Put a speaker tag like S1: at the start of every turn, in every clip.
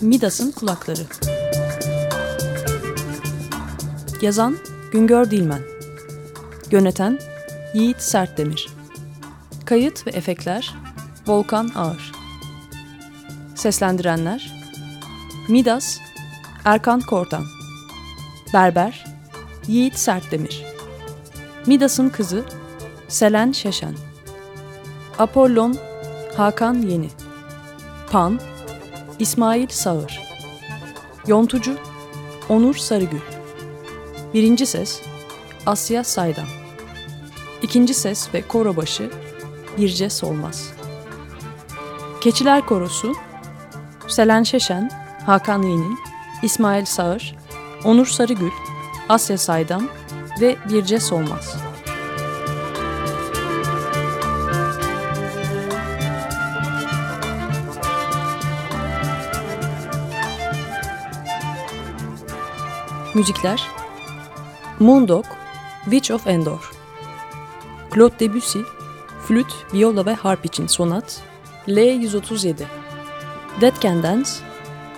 S1: Midas'ın Kulakları. Yazan Güngör Dilmen. Yöneten Yiğit Sertdemir. Kayıt ve efektler Volkan Ağır. Seslendirenler Midas Erkan Kortan. Berber Yiğit Sertdemir. Midas'ın kızı Selen Şeşen Apollon Hakan Yeni. Pan İsmail Sağır. Yontucu Onur Sarıgül. Birinci ses Asya Saydam. İkinci ses ve koro başı Birce Solmaz. Keçiler Korosu Selen Şeşen, Hakan Yeni, İsmail Sağır, Onur Sarıgül, Asya Saydam ve Birce Solmaz. Müzikler. Moondog, Witch of Endor. Claude Debussy, flüt, viola ve harp için sonat L137 Dead Can Dance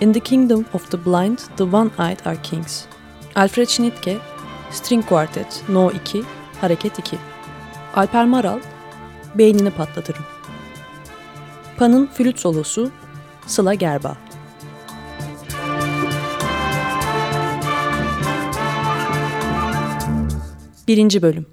S1: In the Kingdom of the Blind, the One-Eyed are Kings. Alfred Schnittke, String Quartet No 2, Hareket 2 Alper Maral, Beynini Patlatırım. Pan'ın flüt solosu Sıla Gerba Birinci Bölüm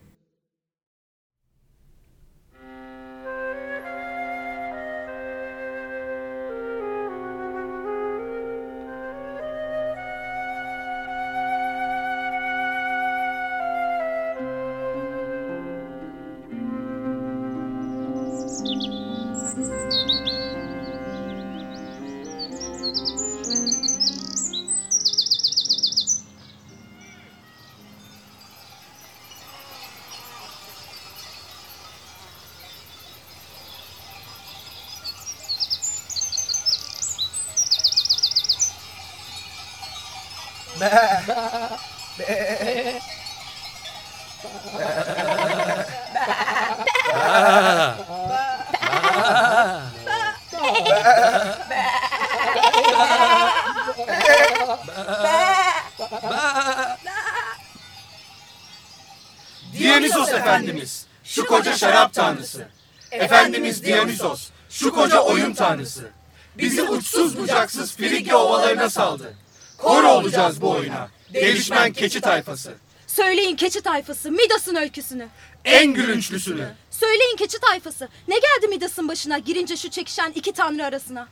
S2: Dionysos Efendimiz, şu koca şarap tanrısı. Efendimiz Dionysos, şu koca oyun tanrısı. Bizi uçsuz bucaksız Frigya ovalarına saldı. Kor olacağız bu oyuna. Gelişmen keçi tayfası.
S3: Söyleyin keçi tayfası Midas'ın öyküsünü.
S2: En gülünçlüsünü.
S3: Söyleyin keçi tayfası ne geldi Midas'ın başına girince şu çekişen iki tanrı arasına.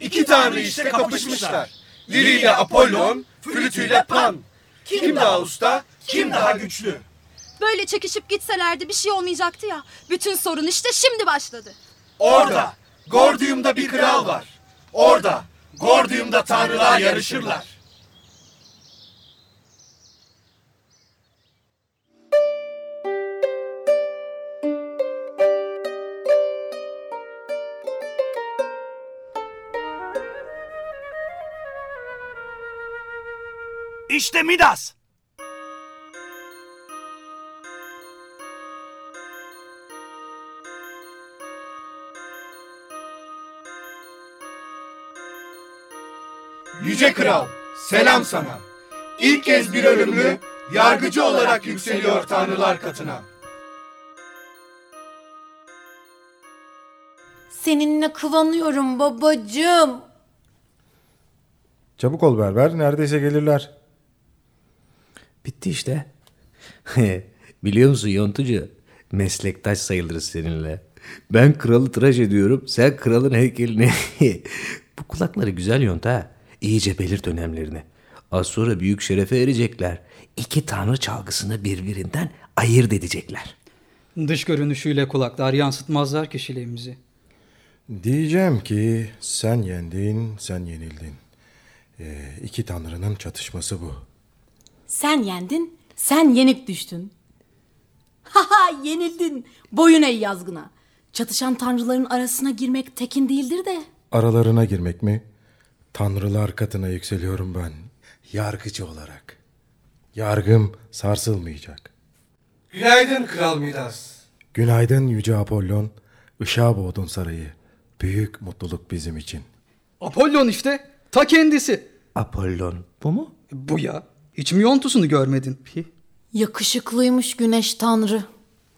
S2: İki tanrı işte kapışmışlar. Liriyle Apollon, flütüyle Pan. Kim daha usta, kim daha güçlü?
S3: Böyle çekişip gitselerdi bir şey olmayacaktı ya. Bütün sorun işte şimdi başladı.
S2: Orada, Gordium'da bir kral var. Orada, Gordium'da tanrılar yarışırlar.
S4: İşte Midas.
S2: Yüce Kral, selam sana. İlk kez bir ölümlü, yargıcı olarak yükseliyor tanrılar katına.
S5: Seninle kıvanıyorum babacığım.
S6: Çabuk ol berber, neredeyse gelirler.
S7: Bitti işte. Biliyor musun Yontucu? Meslektaş sayılırız seninle. Ben kralı tıraş ediyorum. Sen kralın heykelini. Bu kulakları güzel yont ha. İyice belirt önemlerini. Az sonra büyük şerefe erecekler. İki tanrı çalgısını birbirinden ayırt edecekler.
S8: Dış görünüşüyle kulaklar yansıtmazlar kişiliğimizi.
S6: Diyeceğim ki sen yendin, sen yenildin. Ee, iki tanrının çatışması bu.
S5: Sen yendin, sen yenik düştün. Haha yenildin. Boyun ey yazgına. Çatışan tanrıların arasına girmek tekin değildir de.
S6: Aralarına girmek mi? Tanrılar katına yükseliyorum ben. Yargıcı olarak. Yargım sarsılmayacak.
S2: Günaydın Kral Midas.
S6: Günaydın Yüce Apollon. Işığa boğdun sarayı. Büyük mutluluk bizim için.
S8: Apollon işte. Ta kendisi.
S7: Apollon bu mu?
S8: Bu ya. Hiç mi yontusunu görmedin?
S5: Yakışıklıymış güneş tanrı.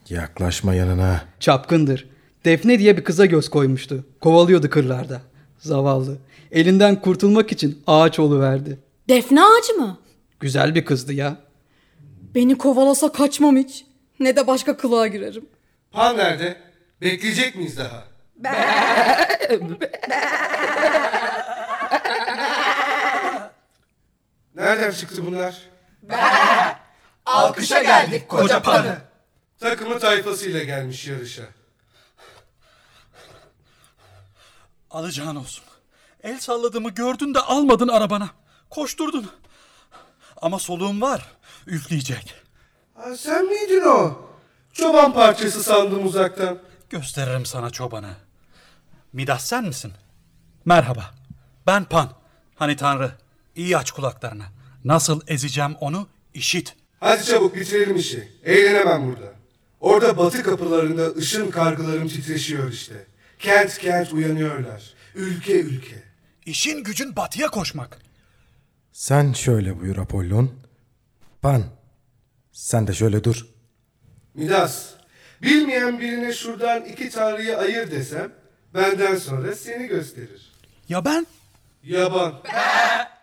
S6: Yaklaşma yanına.
S8: Çapkındır. Defne diye bir kıza göz koymuştu. Kovalıyordu kırlarda. Zavallı. Elinden kurtulmak için ağaç verdi.
S5: Defne ağacı mı?
S8: Güzel bir kızdı ya.
S1: Beni kovalasa kaçmam hiç. Ne de başka kılığa girerim.
S2: Pan nerede? Bekleyecek miyiz daha? Nereden çıktı bunlar? Alkışa geldik koca panı. Takımı tayfasıyla gelmiş yarışa.
S4: Alacağın olsun. El salladığımı gördün de almadın arabana. Koşturdun. Ama soluğum var. Üfleyecek.
S2: Ha, sen miydin o? Çoban parçası sandım uzaktan.
S4: Gösteririm sana çobanı. Midas sen misin? Merhaba. Ben Pan. Hani Tanrı. İyi aç kulaklarını. Nasıl ezeceğim onu işit.
S2: Hadi çabuk bitirelim işi. Eğlenemem burada. Orada batı kapılarında ışın kargılarım titreşiyor işte. Kent kent uyanıyorlar. Ülke ülke.
S4: İşin gücün batıya koşmak.
S6: Sen şöyle buyur Apollon. Pan. Sen de şöyle dur.
S2: Midas, bilmeyen birine şuradan iki tanrıyı ayır desem, benden sonra seni gösterir.
S4: Ya ben?
S2: Yaban.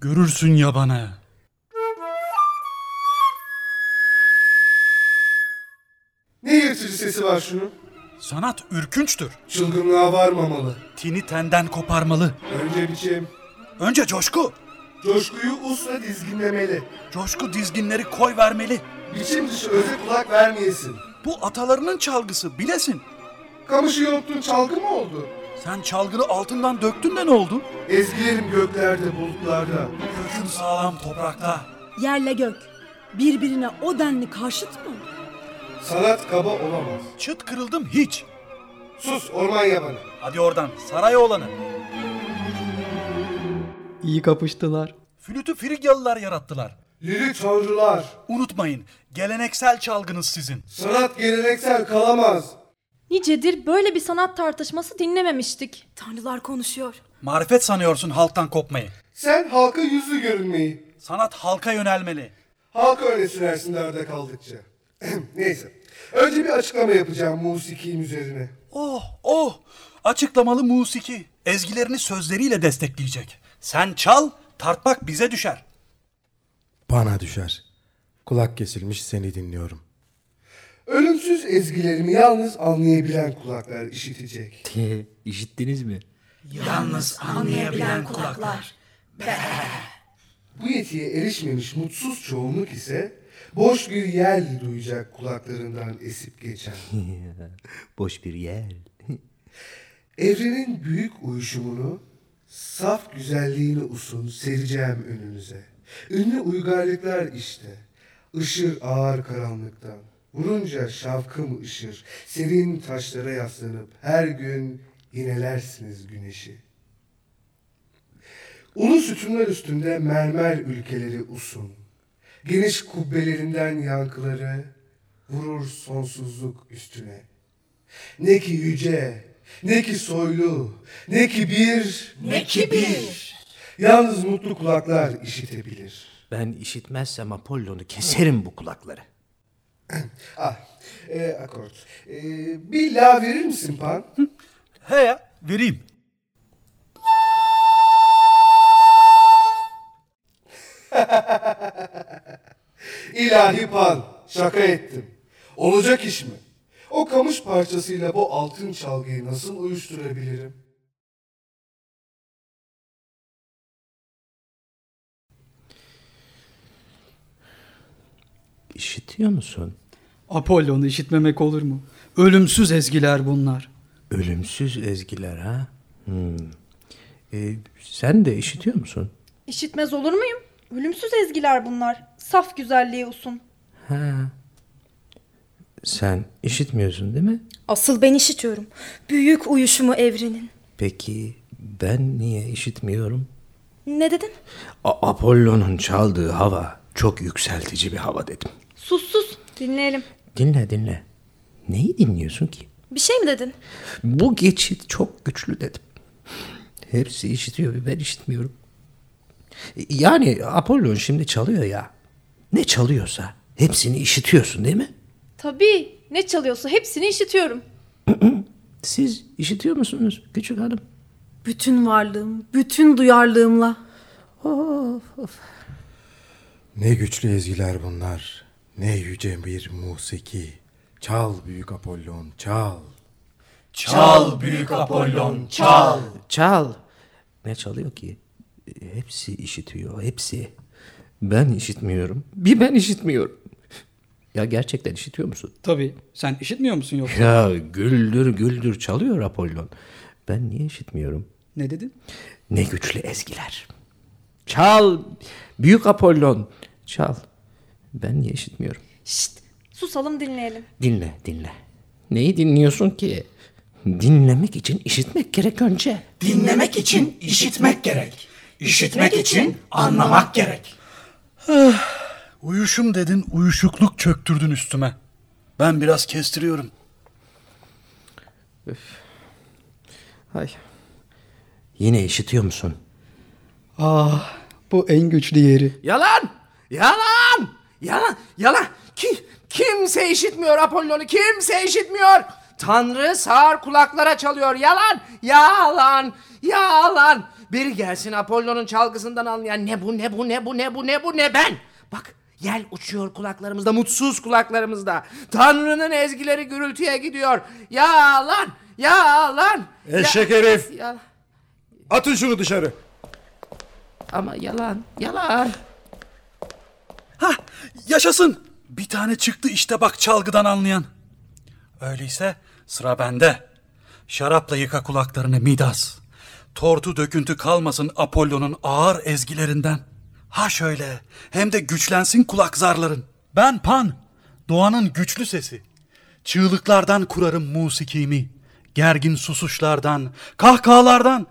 S4: Görürsün yabanı.
S2: Ne yırtıcı sesi var şunun?
S4: Sanat ürkünçtür.
S2: Çılgınlığa varmamalı.
S4: Tini tenden koparmalı.
S2: Önce biçim.
S4: Önce coşku.
S2: Coşkuyu usla dizginlemeli.
S4: Coşku dizginleri koy vermeli.
S2: Biçim dışı öze kulak vermeyesin.
S4: Bu atalarının çalgısı bilesin.
S2: Kamışı yontun çalgı mı oldu?
S4: Sen çalgını altından döktün de ne oldu?
S2: Ezgilerim göklerde bulutlarda.
S4: Kökün sağlam toprakta.
S5: Yerle gök. Birbirine o denli karşıt mı?
S2: Sanat kaba olamaz.
S4: Çıt kırıldım hiç.
S2: Sus orman yabanı.
S4: Hadi oradan saray oğlanı.
S8: İyi kapıştılar.
S4: Flütü Frigyalılar yarattılar.
S2: Lili tanrılar.
S4: Unutmayın geleneksel çalgınız sizin.
S2: Sanat geleneksel kalamaz.
S3: Nicedir böyle bir sanat tartışması dinlememiştik.
S5: Tanrılar konuşuyor.
S4: Marifet sanıyorsun halktan kopmayı.
S2: Sen halka yüzlü görünmeyi.
S4: Sanat halka yönelmeli.
S2: Halka öne sürersin nerede kaldıkça. Neyse. Önce bir açıklama yapacağım musikim üzerine.
S4: Oh oh açıklamalı musiki. Ezgilerini sözleriyle destekleyecek. Sen çal tartmak bize düşer.
S6: Bana düşer. Kulak kesilmiş seni dinliyorum.
S2: Ölümsüz ezgilerimi yalnız anlayabilen kulaklar işitecek.
S7: İşittiniz mi?
S2: Bu yetiye erişmemiş mutsuz çoğunluk ise boş bir yel duyacak kulaklarından esip geçen.
S7: Boş bir yer.
S2: Evrenin büyük uyuşumunu, saf güzelliğini usun sereceğim önünüze. Ünlü uygarlıklar işte. Işır ağır karanlıktan. Vurunca şavkım ışır. Serin taşlara yaslanıp her gün yinelersiniz güneşi. Ulu sütunlar üstünde mermer ülkeleri usun. Geniş kubbelerinden yankıları vurur sonsuzluk üstüne. Ne ki yüce, ne ki soylu, ne ki bir, ne ki bir. Yalnız mutlu kulaklar işitebilir.
S7: Ben işitmezsem Apollon'u keserim bu kulakları.
S2: Ah, e, akort. E, bir la verir misin Pan?
S4: He ya vereyim.
S2: İlahi Pan, şaka ettim. Olacak iş mi? O kamış parçasıyla bu altın çalgıyı nasıl uyuşturabilirim?
S7: İşitiyor musun?
S8: Apollon'u işitmemek olur mu? Ölümsüz ezgiler bunlar.
S7: Ölümsüz ezgiler ha? Hmm. Ee, sen de işitiyor musun?
S3: İşitmez olur muyum? Ölümsüz ezgiler bunlar. Saf güzelliğe usun.
S7: Ha. Sen işitmiyorsun değil mi?
S3: Asıl ben işitiyorum. Büyük uyuşumu evrenin.
S7: Peki ben niye işitmiyorum?
S3: Ne dedin?
S7: A- Apollon'un çaldığı hava çok yükseltici bir hava dedim.
S3: Sus sus. Dinleyelim.
S7: Dinle dinle. Neyi dinliyorsun ki?
S3: Bir şey mi dedin?
S7: Bu geçit çok güçlü dedim. Hepsi işitiyor ben işitmiyorum. Yani Apollon şimdi çalıyor ya. Ne çalıyorsa hepsini işitiyorsun değil mi?
S9: Tabii ne çalıyorsa hepsini işitiyorum.
S7: Siz işitiyor musunuz küçük hanım?
S5: Bütün varlığım, bütün duyarlılığımla.
S6: Ne güçlü ezgiler bunlar. Ne yüce bir musiki. Çal büyük Apollon çal.
S2: Çal büyük Apollon çal.
S7: Çal. Ne çalıyor ki? Hepsi işitiyor, hepsi. Ben işitmiyorum. Bir ben işitmiyorum. Ya gerçekten işitiyor musun?
S8: Tabii. Sen işitmiyor musun yoksa?
S7: Ya güldür güldür çalıyor Apollon. Ben niye işitmiyorum?
S8: Ne dedin?
S7: Ne güçlü ezgiler. Çal. Büyük Apollon. Çal. Ben niye işitmiyorum?
S9: Şşt susalım dinleyelim.
S7: Dinle, dinle. Neyi dinliyorsun ki? Dinlemek için işitmek gerek önce.
S2: Dinlemek için işitmek gerek. İşitmek için anlamak gerek.
S4: Uyuşum dedin, uyuşukluk çöktürdün üstüme. Ben biraz kestiriyorum.
S7: Hay. Yine işitiyor musun?
S8: Ah bu en güçlü yeri.
S7: Yalan! Yalan! Yalan! Yalan! Kim, kimse işitmiyor Apollon'u. Kimse işitmiyor. Tanrı sağır kulaklara çalıyor. Yalan! Yalan! Yalan! Biri gelsin Apollon'un çalgısından anlayan ne bu ne bu ne bu ne bu ne bu ne ben. Bak yel uçuyor kulaklarımızda mutsuz kulaklarımızda. Tanrı'nın ezgileri gürültüye gidiyor. Yalan! Yalan!
S6: Eşek herif.
S7: Yalan.
S6: Atın şunu dışarı.
S7: Ama yalan, yalan.
S4: Hah, yaşasın. Bir tane çıktı işte bak çalgıdan anlayan. Öyleyse sıra bende. Şarapla yıka kulaklarını Midas. Tortu döküntü kalmasın Apollon'un ağır ezgilerinden. Ha şöyle, hem de güçlensin kulak zarların. Ben Pan, doğanın güçlü sesi. Çığlıklardan kurarım musikimi. Gergin susuşlardan, kahkahalardan.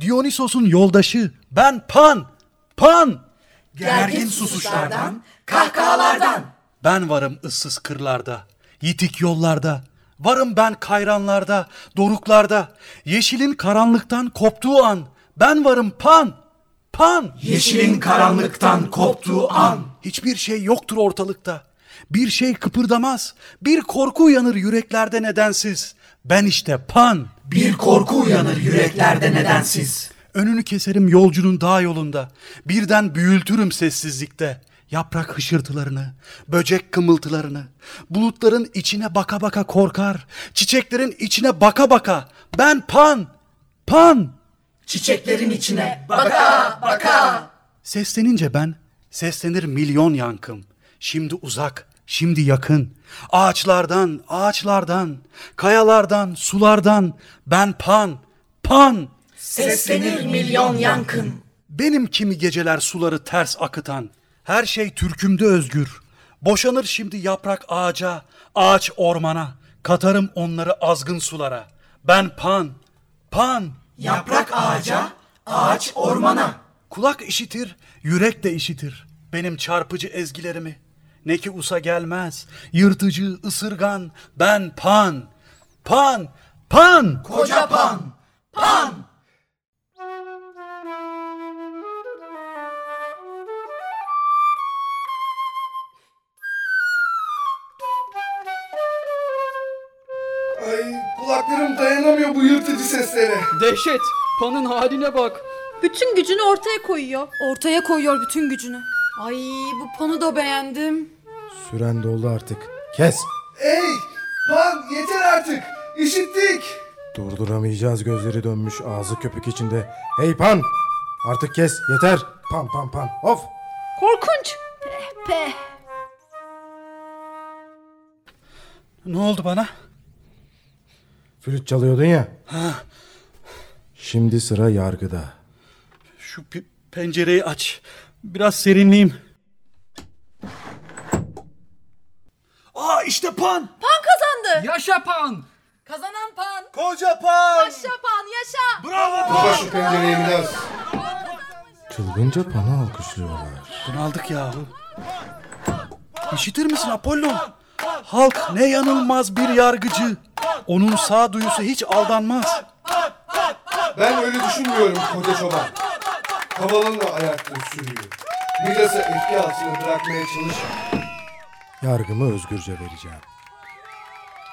S4: Dionysos'un yoldaşı, ben Pan, Pan.
S2: Gergin susuşlardan, kahkahalardan.
S4: Ben varım ıssız kırlarda, yitik yollarda. Varım ben kayranlarda, doruklarda. Yeşilin karanlıktan koptuğu an. Ben varım pan, pan.
S2: Yeşilin karanlıktan koptuğu an.
S4: Hiçbir şey yoktur ortalıkta. Bir şey kıpırdamaz. Bir korku uyanır yüreklerde nedensiz. Ben işte pan.
S2: Bir korku uyanır yüreklerde nedensiz.
S4: Önünü keserim yolcunun dağ yolunda. Birden büyültürüm sessizlikte. Yaprak hışırtılarını, böcek kımıltılarını. Bulutların içine baka baka korkar. Çiçeklerin içine baka baka. Ben pan, pan.
S2: Çiçeklerin içine baka baka.
S4: Seslenince ben, seslenir milyon yankım. Şimdi uzak, şimdi yakın. Ağaçlardan, ağaçlardan, kayalardan, sulardan. Ben pan, pan.
S2: Seslenir milyon yankın.
S4: Benim kimi geceler suları ters akıtan. Her şey türkümde özgür. Boşanır şimdi yaprak ağaca, ağaç ormana. Katarım onları azgın sulara. Ben pan, pan.
S2: Yaprak ağaca, ağaç ormana.
S4: Kulak işitir, yürek de işitir. Benim çarpıcı ezgilerimi. Ne ki usa gelmez, yırtıcı, ısırgan. Ben pan, pan, pan.
S2: Koca pan, pan.
S10: Yırtıcı seslere.
S8: Dehşet. Pan'ın haline bak.
S9: Bütün gücünü ortaya koyuyor.
S5: Ortaya koyuyor bütün gücünü. Ay bu ponu da beğendim.
S6: Süren doldu artık. Kes.
S10: Ey pan yeter artık. İşittik.
S6: Durduramayacağız gözleri dönmüş ağzı köpük içinde. Hey pan! Artık kes yeter. Pan pan pan. Of!
S9: Korkunç.
S5: Pe.
S4: Ne oldu bana?
S6: Flüt çalıyordun ya. Şimdi sıra yargıda.
S4: Şu pe- pencereyi aç. Biraz serinleyeyim. Aa işte pan.
S8: Yaşa pan.
S5: Kazanan pan.
S2: Koca pan.
S3: Yaşa pan yaşa.
S4: Bravo pan.
S10: Kapa şu pencereyi biraz.
S6: Çılgınca panı alkışlıyorlar.
S4: Bunu aldık yahu. İşitir misin Apollon? Halk ne yanılmaz bir yargıcı. Onun sağduyusu hiç aldanmaz.
S2: Ben öyle düşünmüyorum koca çoban. Kavalınla ayakta sürüyor. Midas'ı etki altında bırakmaya çalışma.
S6: Yargımı özgürce vereceğim.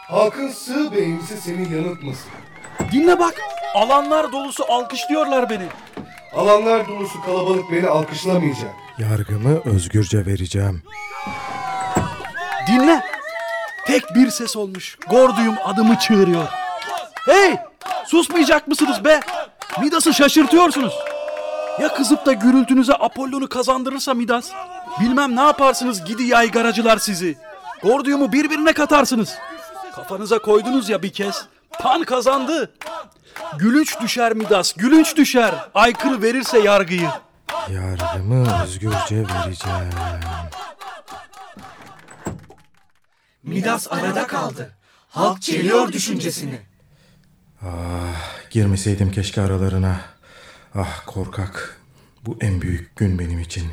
S2: Halkın sığ beğenisi seni yanıltmasın.
S4: Dinle bak. Alanlar dolusu alkışlıyorlar beni.
S2: Alanlar dolusu kalabalık beni alkışlamayacak.
S6: Yargımı özgürce vereceğim.
S4: Dinle. Tek bir ses olmuş. Gorduyum adımı çığırıyor. Hey! Susmayacak mısınız be? Midas'ı şaşırtıyorsunuz. Ya kızıp da gürültünüze Apollon'u kazandırırsa Midas? Bilmem ne yaparsınız gidi yaygaracılar sizi. Gorduyumu birbirine katarsınız. Kafanıza koydunuz ya bir kez. Pan kazandı. Gülünç düşer Midas, gülünç düşer. Aykırı verirse yargıyı.
S6: Yargımı özgürce vereceğim.
S11: Midas arada kaldı. Halk çeliyor düşüncesini.
S6: Girmeseydim keşke aralarına. Ah korkak. Bu en büyük gün benim için.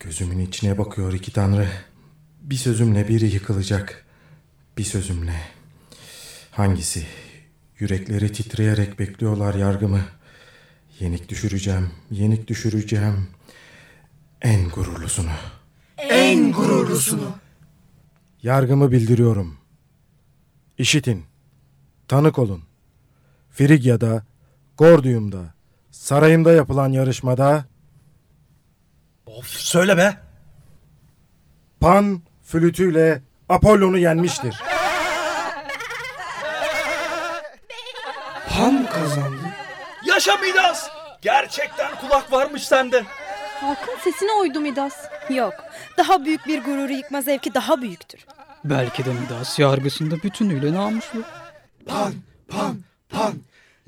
S6: Gözümün içine bakıyor iki tanrı. Bir sözümle biri yıkılacak. Bir sözümle. Hangisi? Yürekleri titreyerek bekliyorlar yargımı. Yenik düşüreceğim, yenik düşüreceğim. En gururlusunu.
S11: En gururlusunu.
S6: Yargımı bildiriyorum. İşitin. Tanık olun. Frigya'da, Gordium'da, sarayımda yapılan yarışmada
S4: Of söyle be.
S6: Pan flütüyle Apollon'u yenmiştir.
S2: Pan kazandı.
S4: Yaşa Midas! Gerçekten kulak varmış sende.
S12: Halkın sesine uydu Midas.
S3: Yok. Daha büyük bir gururu yıkma zevki daha büyüktür.
S8: Belki de Midas yargısında bütünüyle namuslu.
S2: Pan, pan, pan.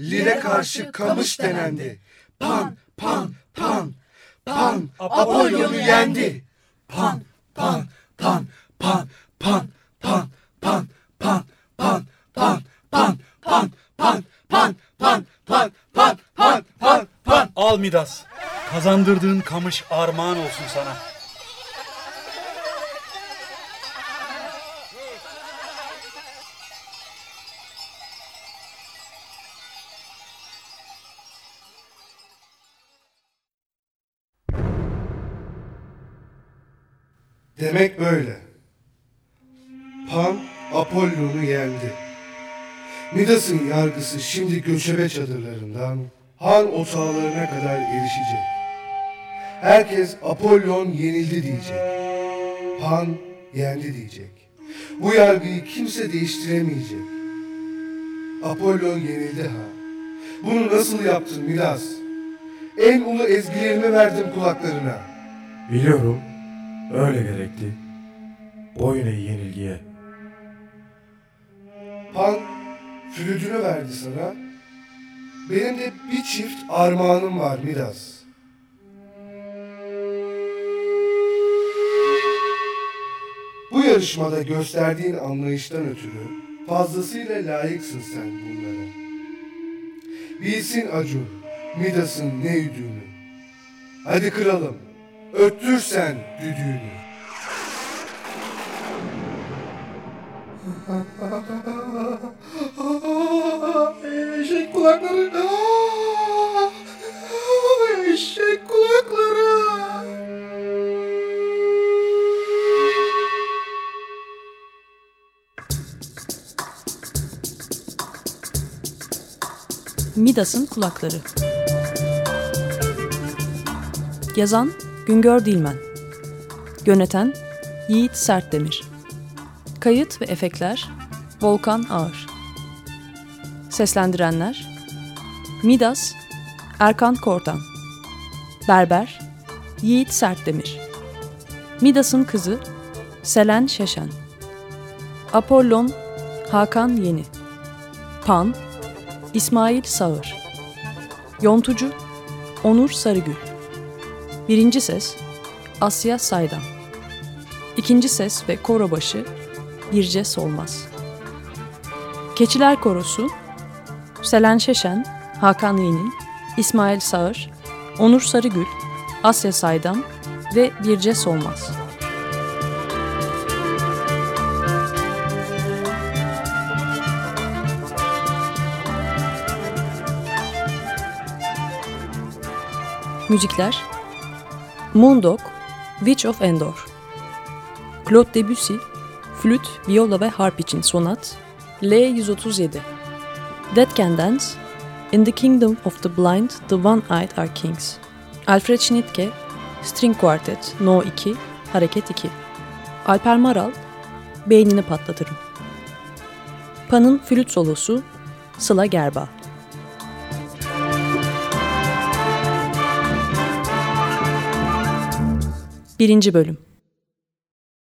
S2: Lire karşı kamış denendi. Pan, pan, pan. Pan, Apollon'u yendi. Pan, pan, pan, pan, pan, pan, pan, pan, pan, pan, pan, pan, pan, pan, pan, pan, pan, pan, pan, pan.
S4: Al Midas. Kazandırdığın kamış armağan olsun sana.
S2: Demek böyle. Pan Apollon'u yendi. Midas'ın yargısı şimdi göçebe çadırlarından Han otağlarına kadar erişecek. Herkes Apollon yenildi diyecek. Pan yendi diyecek. Bu yargıyı kimse değiştiremeyecek. Apollon yenildi ha. Bunu nasıl yaptın Midas? En ulu ezgilerimi verdim kulaklarına.
S6: Biliyorum. Öyle gerekti. Boyun eğ yenilgiye.
S2: Pan flütünü verdi sana. Benim de bir çift armağanım var Midas. Yarışmada gösterdiğin anlayıştan ötürü fazlasıyla layıksın sen bunlara. Bilsin Acu, Midas'ın ne üdüğünü. Hadi kralım, öttür sen düdüğünü. Eşek kulakları.
S1: Midas'ın kulakları. Yazan Güngör Dilmen. Yöneten Yiğit Sertdemir. Kayıt ve efektler Volkan Ağır. Seslendirenler Midas Erkan Kortan. Berber Yiğit Sertdemir. Midas'ın kızı Selen Şeşen. Apollon Hakan Yeni. Pan İsmail Sağır. Yontucu Onur Sarıgül. Birinci ses Asya Saydam. İkinci ses ve koro başı Birce Solmaz. Keçiler Korosu Selen Şeşen, Hakan Yeni, İsmail Sağır, Onur Sarıgül, Asya Saydam ve Birce Solmaz. Müzikler. Moondog, Witch of Endor. Claude Debussy, flüt, viola ve harp için sonat L137 Dead Can Dance In the Kingdom of the Blind, the One-Eyed are Kings. Alfred Schnittke, String Quartet No 2, Hareket 2 Alper Maral, Beynini Patlatırım. Pan'ın flüt solosu Sıla Gerba Birinci Bölüm